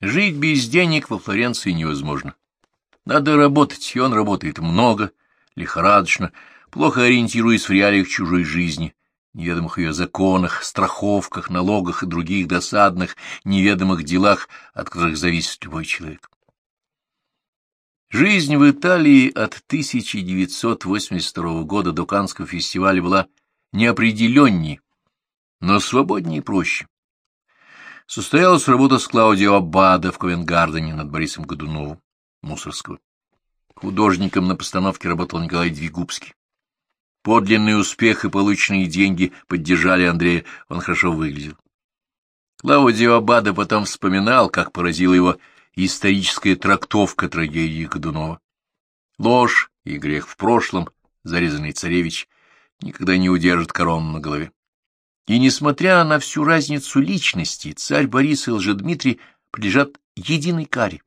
Жить без денег во Флоренции невозможно. Надо работать, и он работает много, лихорадочно, плохо ориентируясь в реалиях чужой жизни, неведомых ее законах, страховках, налогах и других досадных, неведомых делах, от которых зависит любой человек. Жизнь в Италии от 1982 года до Каннского фестиваля была неопределенней, но свободнее и проще. Состоялась работа с Клаудио Аббадо в Ковенгардене над Борисом Годуновым, Мусорского. Художником на постановке работал Николай Двигубский. Подлинный успех и полученные деньги поддержали Андрея, он хорошо выглядел. Клаудио Аббадо потом вспоминал, как поразила его историческая трактовка трагедии Годунова. Ложь и грех в прошлом, зарезанный царевич, никогда не удержит корону на голове. И, несмотря на всю разницу личностей, царь Борис и Лжедмитрий подлежат единой каре.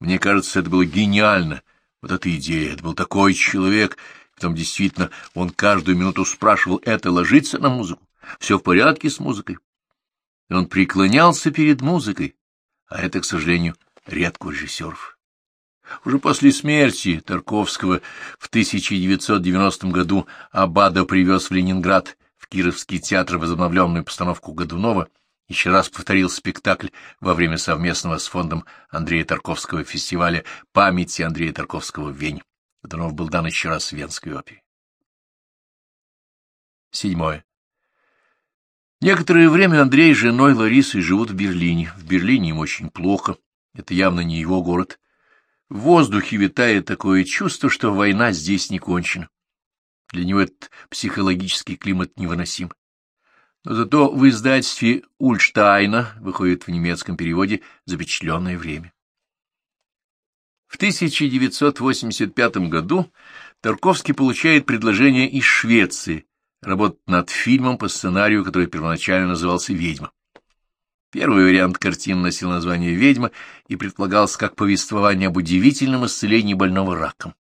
Мне кажется, это было гениально. Вот эта идея, это был такой человек, Потом действительно он каждую минуту спрашивал, это ложится на музыку, все в порядке с музыкой. И он преклонялся перед музыкой, а это, к сожалению, редко режиссеров. Уже после смерти Тарковского в 1990 году Абада привез в Ленинград Кировский театр возобновленную постановку Годунова, еще раз повторил спектакль во время совместного с фондом Андрея Тарковского фестиваля памяти Андрея Тарковского в Вене. Годунов был дан еще раз в Венской опере. Седьмое. Некоторое время Андрей с женой Ларисой живут в Берлине. В Берлине им очень плохо. Это явно не его город. В воздухе витает такое чувство, что война здесь не кончена. Для него этот психологический климат невыносим. Но зато в издательстве Ульштайна выходит в немецком переводе «Запечатленное время». В 1985 году Тарковский получает предложение из Швеции работать над фильмом по сценарию, который первоначально назывался «Ведьма». Первый вариант картины носил название «Ведьма» и предполагался как повествование об удивительном исцелении больного раком.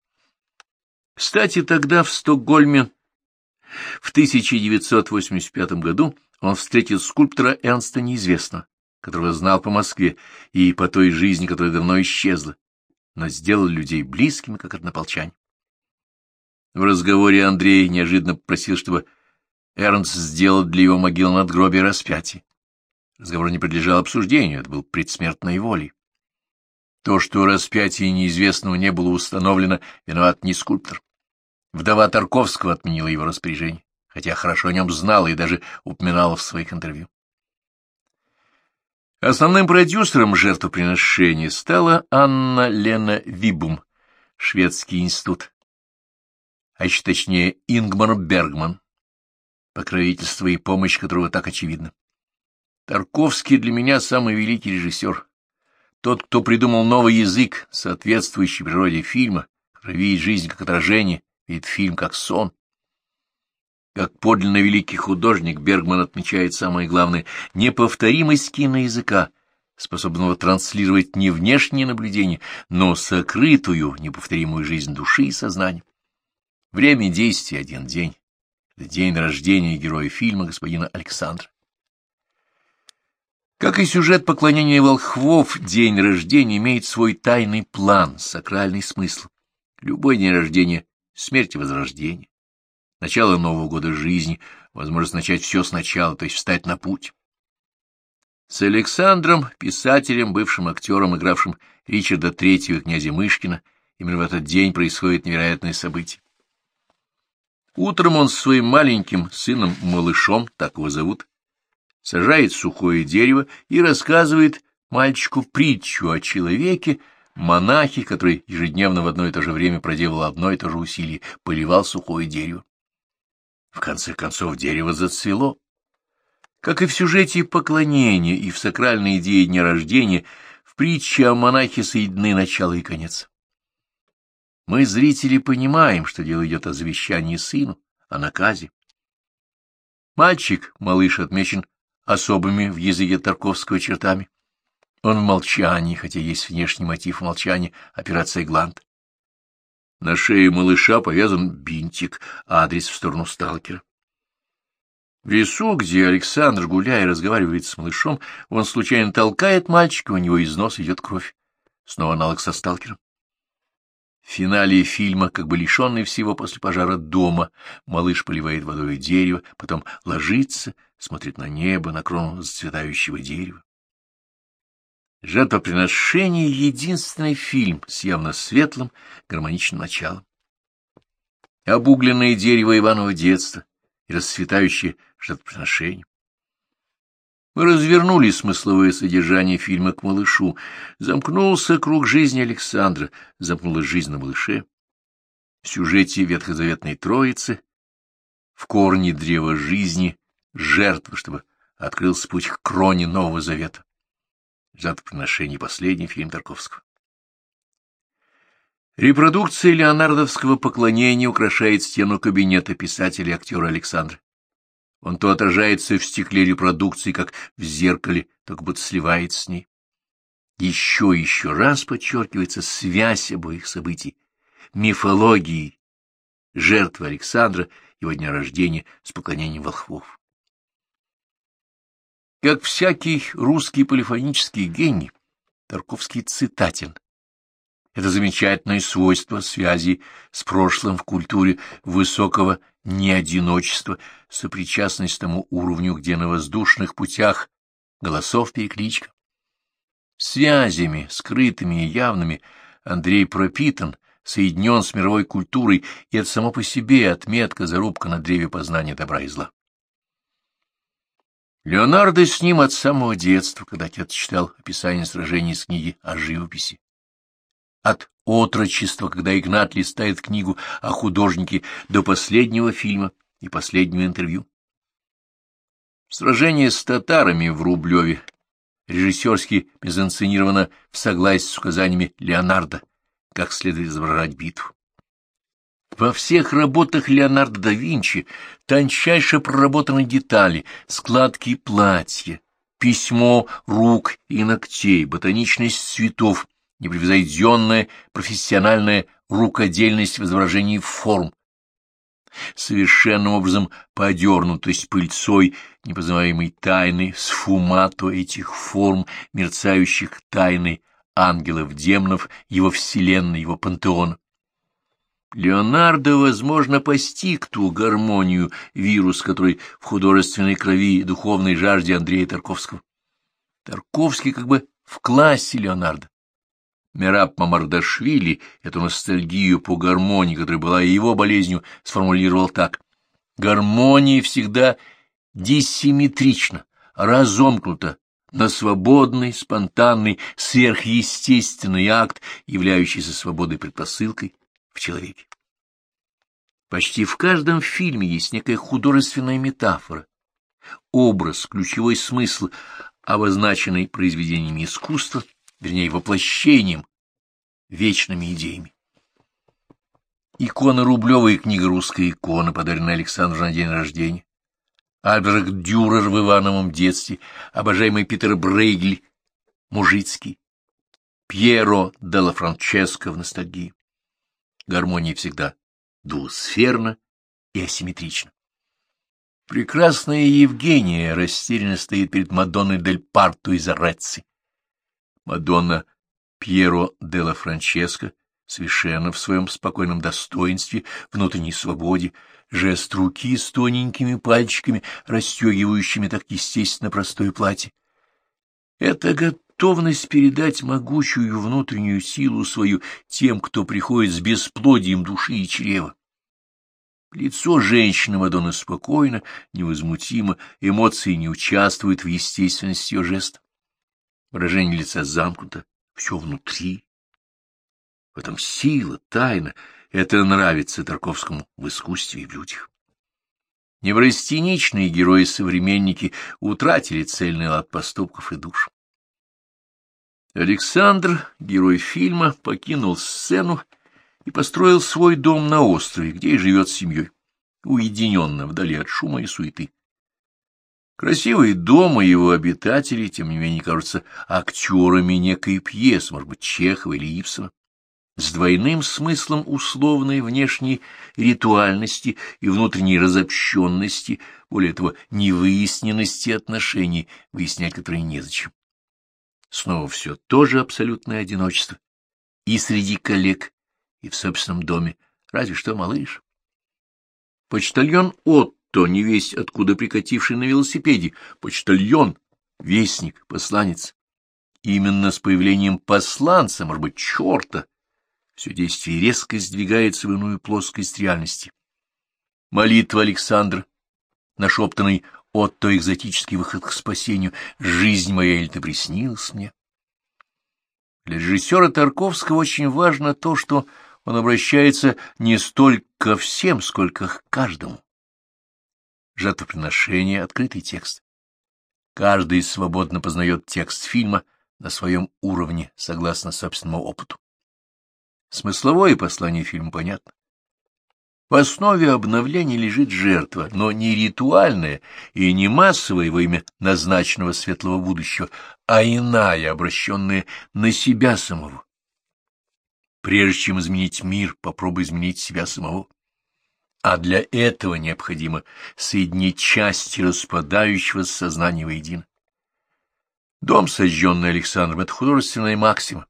Кстати, тогда в Стокгольме в 1985 году он встретил скульптора Эрнста Неизвестного, которого знал по Москве и по той жизни, которая давно исчезла но сделал людей близкими, как однополчане. В разговоре Андрей неожиданно попросил, чтобы Эрнст сделал для его могилы надгробие распятие. Разговор не подлежал обсуждению, это был предсмертной волей. То, что распятие неизвестного не было установлено, виноват не скульптор. Вдова Тарковского отменила его распоряжение, хотя хорошо о нем знала и даже упоминала в своих интервью. Основным продюсером жертвоприношения стала Анна Лена Вибум, Шведский институт, а еще точнее Ингмар Бергман, покровительство и помощь которого так очевидно. Тарковский для меня самый великий режиссер, тот, кто придумал новый язык, соответствующий природе фильма, который жизнь как отражение, видит фильм как сон. Как подлинно великий художник, Бергман отмечает самое главное — неповторимость киноязыка, способного транслировать не внешние наблюдения, но сокрытую, неповторимую жизнь души и сознания. Время действия — один день. День рождения героя фильма господина Александра. Как и сюжет поклонения волхвов, день рождения имеет свой тайный план, сакральный смысл. Любой день рождения — смерть и возрождение начало Нового года жизни, возможность начать все сначала, то есть встать на путь. С Александром, писателем, бывшим актером, игравшим Ричарда Третьего князя Мышкина, именно в этот день происходит невероятное событие. Утром он с своим маленьким сыном Малышом, так его зовут, сажает сухое дерево и рассказывает мальчику притчу о человеке, монахе, который ежедневно в одно и то же время проделывал одно и то же усилие, поливал сухое дерево. В конце концов, дерево зацвело. Как и в сюжете поклонения и в сакральной идее дня рождения, в притче о монахе соединены начало и конец. Мы, зрители, понимаем, что дело идет о завещании сыну, о наказе. Мальчик, малыш, отмечен особыми в языке Тарковского чертами. Он в молчании, хотя есть внешний мотив молчания, операция Гланд. На шее малыша повязан бинтик, адрес в сторону сталкера. В лесу, где Александр, гуляя, разговаривает с малышом, он случайно толкает мальчика, у него из носа идет кровь. Снова аналог со сталкером. В финале фильма, как бы лишенный всего после пожара дома, малыш поливает водой дерево, потом ложится, смотрит на небо, на крону зацветающего дерева. Жертвоприношение — единственный фильм с явно светлым, гармоничным началом. Обугленное дерево Иванова детства и расцветающее жертвоприношение. Мы развернули смысловое содержание фильма к малышу. Замкнулся круг жизни Александра, замкнулась жизнь на малыше. В сюжете Ветхозаветной Троицы, в корне древа жизни, жертвы, чтобы открылся путь к кроне Нового Завета. Жертвоприношение — последний фильм Тарковского. Репродукция леонардовского поклонения украшает стену кабинета писателя и актера Александра. Он то отражается в стекле репродукции, как в зеркале, то как будто сливается с ней. Еще и еще раз подчеркивается связь обоих событий, мифологии, жертвы Александра, его дня рождения с поклонением волхвов. Как всякий русский полифонический гений, Тарковский цитатен. Это замечательное свойство связи с прошлым в культуре высокого неодиночества, сопричастность тому уровню, где на воздушных путях голосов перекличка. Связями, скрытыми и явными, Андрей пропитан, соединен с мировой культурой, и это само по себе отметка, зарубка на древе познания добра и зла. Леонардо с ним от самого детства, когда отец читал описание сражений из книги о живописи. От отрочества, когда Игнат листает книгу о художнике до последнего фильма и последнего интервью. Сражение с татарами в Рублеве режиссерски мизансценировано в согласии с указаниями Леонардо, как следует изображать битву. Во всех работах Леонардо да Винчи тончайше проработаны детали, складки платья, письмо рук и ногтей, ботаничность цветов, непревзойденная профессиональная рукодельность в изображении форм, совершенным образом подернутость пыльцой непознаваемой тайны, сфумато этих форм, мерцающих тайны ангелов-демонов, его вселенной, его пантеона. Леонардо, возможно, постиг ту гармонию, вирус, который в художественной крови и духовной жажде Андрея Тарковского. Тарковский как бы в классе Леонардо. Мераб Мамардашвили эту ностальгию по гармонии, которая была его болезнью, сформулировал так. Гармония всегда диссимметрична, разомкнута на свободный, спонтанный, сверхъестественный акт, являющийся свободой предпосылкой, в человеке. Почти в каждом фильме есть некая художественная метафора, образ, ключевой смысл, обозначенный произведениями искусства, вернее, воплощением, вечными идеями. Икона Рублева и книга «Русская икона», подаренная Александру на день рождения. Альберт Дюрер в Ивановом детстве, обожаемый Питер Брейгель, Мужицкий, Пьеро Делла Франческо в ностальгии гармония всегда двусферна и асимметрична. Прекрасная Евгения растерянно стоит перед Мадонной дель Парто из Орецци. Мадонна Пьеро делла Франческо совершенно в своем спокойном достоинстве, внутренней свободе, жест руки с тоненькими пальчиками, расстегивающими так естественно простое платье. Это готовность передать могучую внутреннюю силу свою тем, кто приходит с бесплодием души и чрева. Лицо женщины Мадонны спокойно, невозмутимо, эмоции не участвуют в естественности ее жеста. Выражение лица замкнуто, все внутри. В этом сила, тайна. Это нравится Тарковскому в искусстве и в людях. Неврастеничные герои-современники утратили цельный лад поступков и душ. Александр, герой фильма, покинул сцену и построил свой дом на острове, где и живет с семьей, уединенно, вдали от шума и суеты. Красивый дом и его обитатели, тем не менее, кажутся актерами некой пьесы, может быть, Чехова или Ипсона. с двойным смыслом условной внешней ритуальности и внутренней разобщенности, более того, невыясненности отношений, выяснять которые незачем. Снова все то же абсолютное одиночество. И среди коллег, и в собственном доме, разве что малыш. Почтальон Отто, не весь откуда прикативший на велосипеде, почтальон, вестник, посланец. Именно с появлением посланца, может быть, черта, все действие резко сдвигается в иную плоскость реальности. Молитва Александра, нашептанный Отто экзотический выход к спасению, «Жизнь моя, или ты приснилась мне?» Для режиссера Тарковского очень важно то, что он обращается не столько ко всем, сколько к каждому. Жертвоприношение — открытый текст. Каждый свободно познает текст фильма на своем уровне, согласно собственному опыту. Смысловое послание фильма понятно. В основе обновления лежит жертва, но не ритуальная и не массовая во имя назначенного светлого будущего, а иная, обращенная на себя самого. Прежде чем изменить мир, попробуй изменить себя самого. А для этого необходимо соединить части распадающегося сознания воедино. Дом, сожженный Александром, — это художественная максима.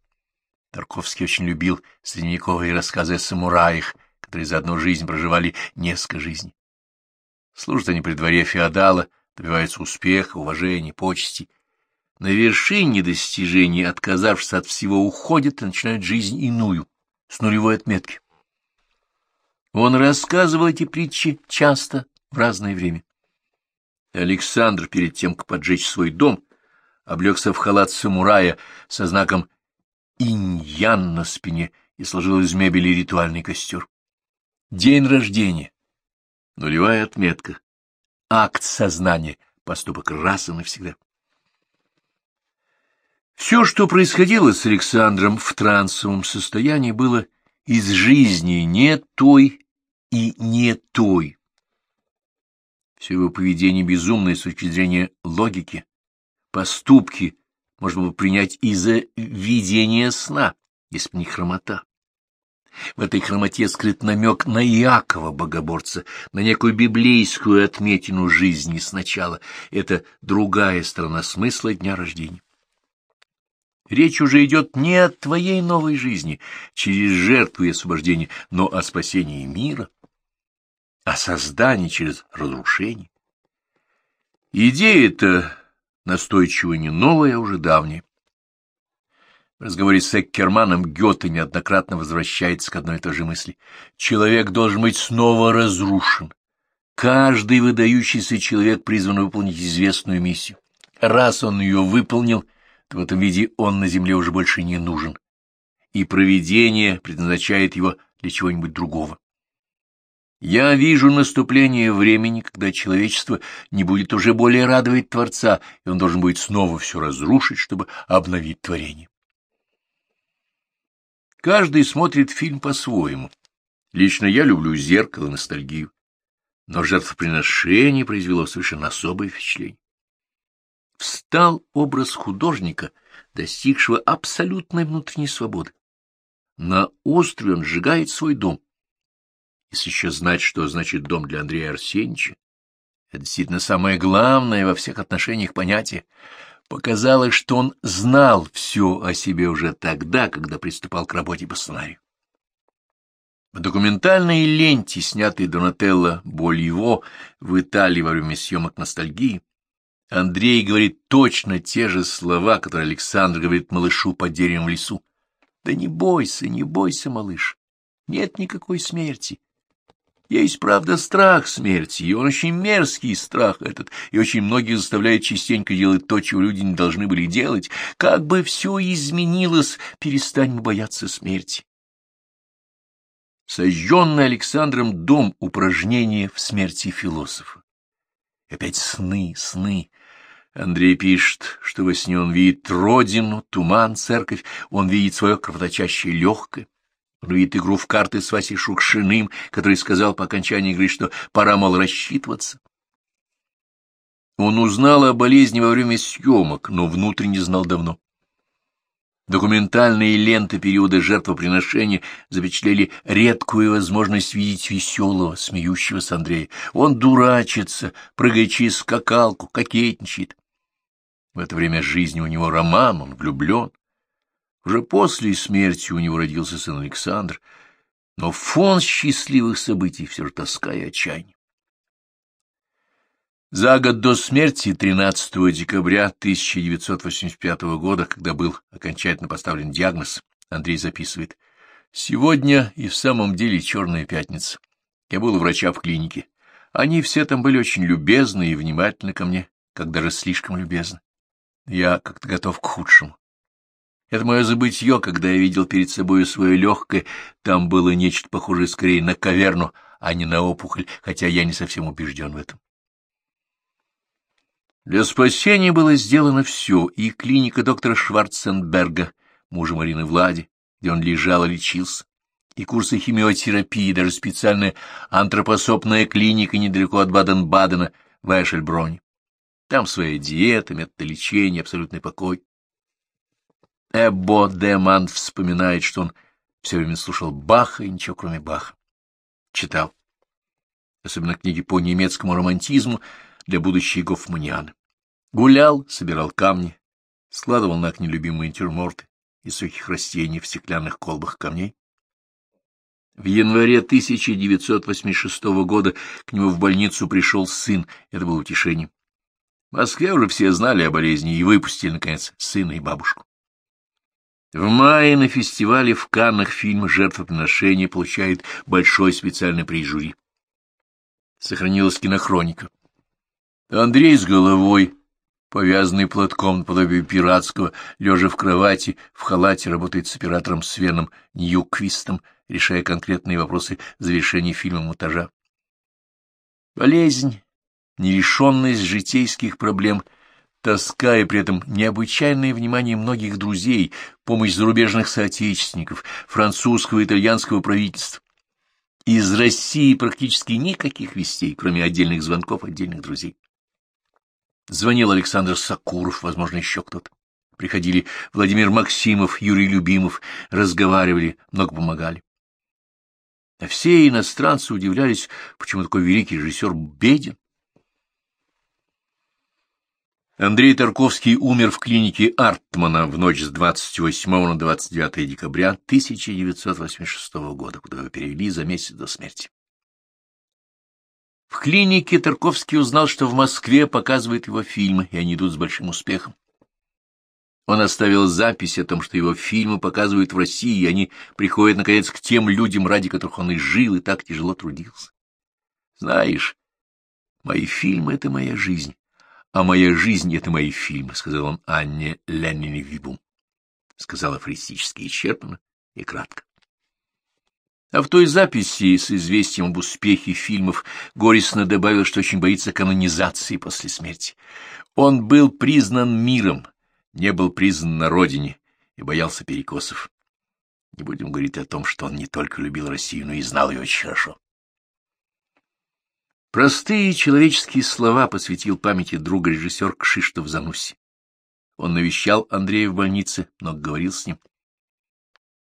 Тарковский очень любил средневековые рассказы о самураях, которые за одну жизнь проживали несколько жизней. Служат они при дворе феодала, добиваются успеха, уважения, почести. На вершине достижений, отказавшись от всего, уходят и начинают жизнь иную, с нулевой отметки. Он рассказывал эти притчи часто, в разное время. Александр, перед тем, как поджечь свой дом, облегся в халат самурая со знаком иньян на спине и сложил из мебели ритуальный костер. День рождения. Нулевая отметка. Акт сознания. Поступок раз и навсегда. Все, что происходило с Александром в трансовом состоянии, было из жизни не той и не той. Все его поведение безумное с точки зрения логики, поступки можно было принять из-за видения сна, если бы не хромота. В этой хромоте скрыт намек на Иакова, богоборца, на некую библейскую отметину жизни сначала. Это другая сторона смысла дня рождения. Речь уже идет не о твоей новой жизни, через жертву и освобождение, но о спасении мира, о создании через разрушение. Идея эта настойчиво не новая, а уже давняя. В разговоре с Эккерманом Гёте неоднократно возвращается к одной и той же мысли. Человек должен быть снова разрушен. Каждый выдающийся человек призван выполнить известную миссию. Раз он ее выполнил, то в этом виде он на земле уже больше не нужен, и провидение предназначает его для чего-нибудь другого. Я вижу наступление времени, когда человечество не будет уже более радовать Творца, и он должен будет снова все разрушить, чтобы обновить творение. Каждый смотрит фильм по-своему. Лично я люблю зеркало, ностальгию. Но жертвоприношение произвело совершенно особое впечатление. Встал образ художника, достигшего абсолютной внутренней свободы. На острове он сжигает свой дом, если еще знать, что значит дом для Андрея Арсеньевича, это действительно самое главное во всех отношениях понятие, показалось, что он знал все о себе уже тогда, когда приступал к работе по сценарию. В документальной ленте, снятой Донателло Больево в Италии во время съемок «Ностальгии», Андрей говорит точно те же слова, которые Александр говорит малышу под деревом в лесу. «Да не бойся, не бойся, малыш, нет никакой смерти, есть, правда, страх смерти, и он очень мерзкий страх этот, и очень многих заставляет частенько делать то, чего люди не должны были делать. Как бы все изменилось, перестань бояться смерти. Сожженный Александром дом упражнения в смерти философа. Опять сны, сны. Андрей пишет, что во сне он видит родину, туман, церковь, он видит свое кровоточащее легкое. Видит игру в карты с Васей Шукшиным, который сказал по окончании игры, что пора, мол, рассчитываться. Он узнал о болезни во время съемок, но внутренне знал давно. Документальные ленты периода жертвоприношения запечатлели редкую возможность видеть веселого, смеющегося Андрея. Он дурачится, прыгает через скакалку, кокетничает. В это время жизни у него роман, он влюблен. Уже после смерти у него родился сын Александр, но фон счастливых событий все же тоска и отчаяние. За год до смерти, 13 декабря 1985 года, когда был окончательно поставлен диагноз, Андрей записывает, «Сегодня и в самом деле черная пятница. Я был у врача в клинике. Они все там были очень любезны и внимательны ко мне, как даже слишком любезны. Я как-то готов к худшему. Это мое забытье, когда я видел перед собой свое легкое, там было нечто похожее скорее на каверну, а не на опухоль, хотя я не совсем убежден в этом. Для спасения было сделано все, и клиника доктора Шварценберга, мужа Марины Влади, где он лежал и лечился, и курсы химиотерапии, даже специальная антропосопная клиника недалеко от Баден-Бадена в Эшельброне. Там своя диета, метод лечения, абсолютный покой. Эббо Деман вспоминает, что он все время слушал Баха и ничего кроме Баха. Читал. Особенно книги по немецкому романтизму для будущей гофманианы. Гулял, собирал камни, складывал на окне любимые натюрморты из сухих растений в стеклянных колбах камней. В январе 1986 года к нему в больницу пришел сын, это было утешением. В Москве уже все знали о болезни и выпустили, наконец, сына и бабушку. В мае на фестивале в Каннах фильм «Жертвоприношение» получает большой специальный приз жюри. Сохранилась кинохроника. Андрей с головой повязанный платком наподобие пиратского, лежа в кровати, в халате, работает с оператором Свеном Ньюквистом, решая конкретные вопросы завершения фильма «Монтажа». Болезнь, нерешенность житейских проблем, тоска и при этом необычайное внимание многих друзей, помощь зарубежных соотечественников, французского и итальянского правительства. Из России практически никаких вестей, кроме отдельных звонков отдельных друзей. Звонил Александр Сакуров, возможно, еще кто-то. Приходили Владимир Максимов, Юрий Любимов, разговаривали, много помогали. А все иностранцы удивлялись, почему такой великий режиссер беден. Андрей Тарковский умер в клинике Артмана в ночь с 28 на 29 декабря 1986 года, куда его перевели за месяц до смерти. В клинике Тарковский узнал, что в Москве показывают его фильмы, и они идут с большим успехом. Он оставил запись о том, что его фильмы показывают в России, и они приходят, наконец, к тем людям, ради которых он и жил, и так тяжело трудился. Знаешь, мои фильмы — это моя жизнь, а моя жизнь — это мои фильмы, — сказал он Анне Ленине Вибум. Сказал афористически исчерпанно и кратко. А в той записи с известием об успехе фильмов горестно добавил, что очень боится канонизации после смерти. Он был признан миром, не был признан на родине и боялся перекосов. Не будем говорить о том, что он не только любил Россию, но и знал ее очень хорошо. Простые человеческие слова посвятил памяти друга режиссер Кшиштов Зануси. Он навещал Андрея в больнице, много говорил с ним.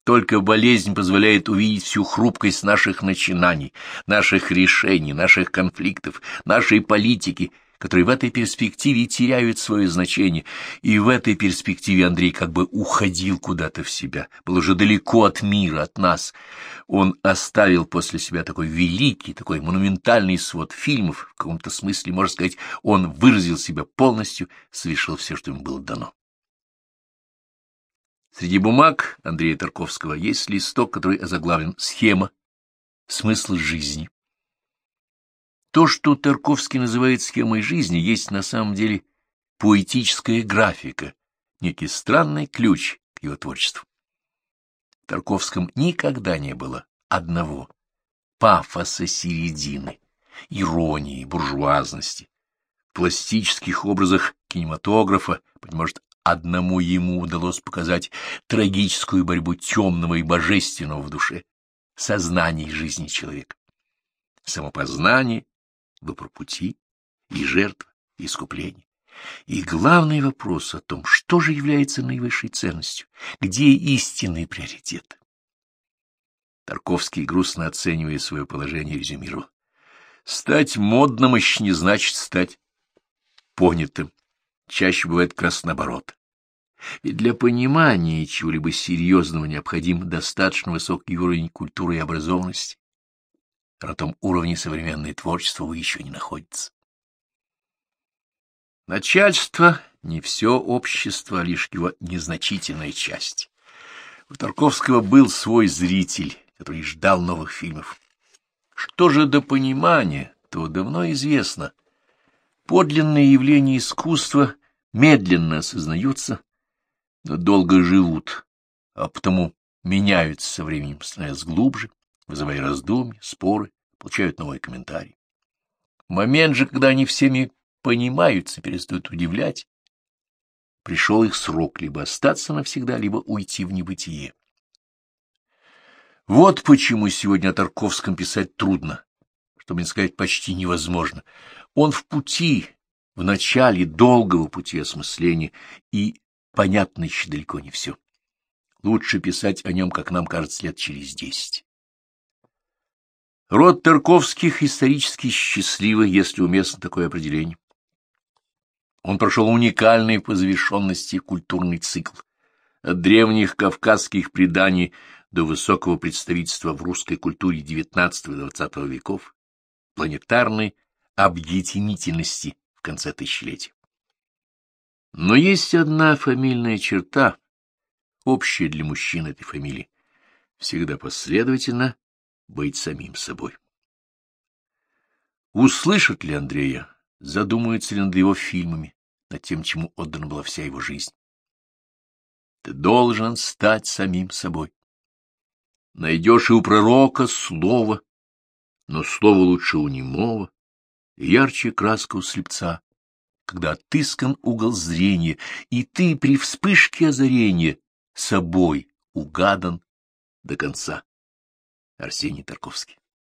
Только болезнь позволяет увидеть всю хрупкость наших начинаний, наших решений, наших конфликтов, нашей политики, которые в этой перспективе теряют свое значение. И в этой перспективе Андрей как бы уходил куда-то в себя, был уже далеко от мира, от нас. Он оставил после себя такой великий, такой монументальный свод фильмов, в каком-то смысле, можно сказать, он выразил себя полностью, совершил все, что ему было дано. Среди бумаг Андрея Тарковского есть листок, который озаглавлен «Схема. Смысл жизни». То, что Тарковский называет схемой жизни, есть на самом деле поэтическая графика, некий странный ключ к его творчеству. В Тарковском никогда не было одного пафоса середины, иронии, буржуазности. В пластических образах кинематографа, быть может, Одному ему удалось показать трагическую борьбу темного и божественного в душе, сознании жизни человека. Самопознание, выбор пути и жертва, и искупление. И главный вопрос о том, что же является наивысшей ценностью, где истинный приоритет. Тарковский, грустно оценивая свое положение, резюмировал. Стать модным еще не значит стать понятым. Чаще бывает как раз наоборот. Ведь для понимания чего-либо серьезного необходим достаточно высокий уровень культуры и образованности. На том уровне современное творчество вы еще не находится. Начальство — не все общество, а лишь его незначительная часть. У Тарковского был свой зритель, который ждал новых фильмов. Что же до понимания, то давно известно. Подлинные явления искусства медленно осознаются, но долго живут, а потому меняются со временем, становясь глубже, вызывая раздумья, споры, получают новые комментарии. Момент же, когда они всеми понимаются, перестают удивлять, пришел их срок либо остаться навсегда, либо уйти в небытие. Вот почему сегодня о Тарковском писать трудно, чтобы не сказать почти невозможно. Он в пути, в начале долгого пути осмысления, и понятно еще далеко не все. Лучше писать о нем, как нам кажется, лет через десять. Род Тарковских исторически счастливый, если уместно такое определение. Он прошел уникальный по завершенности культурный цикл. От древних кавказских преданий до высокого представительства в русской культуре XIX и XX веков, планетарной объединительности в конце тысячелетия. Но есть одна фамильная черта, общая для мужчин этой фамилии, всегда последовательно быть самим собой. Услышат ли Андрея, задумаются ли над его фильмами, над тем, чему отдана была вся его жизнь. Ты должен стать самим собой. Найдешь и у пророка слово, но слово лучше у немого, ярче краска у слепца, когда отыскан угол зрения, и ты при вспышке озарения собой угадан до конца. Арсений Тарковский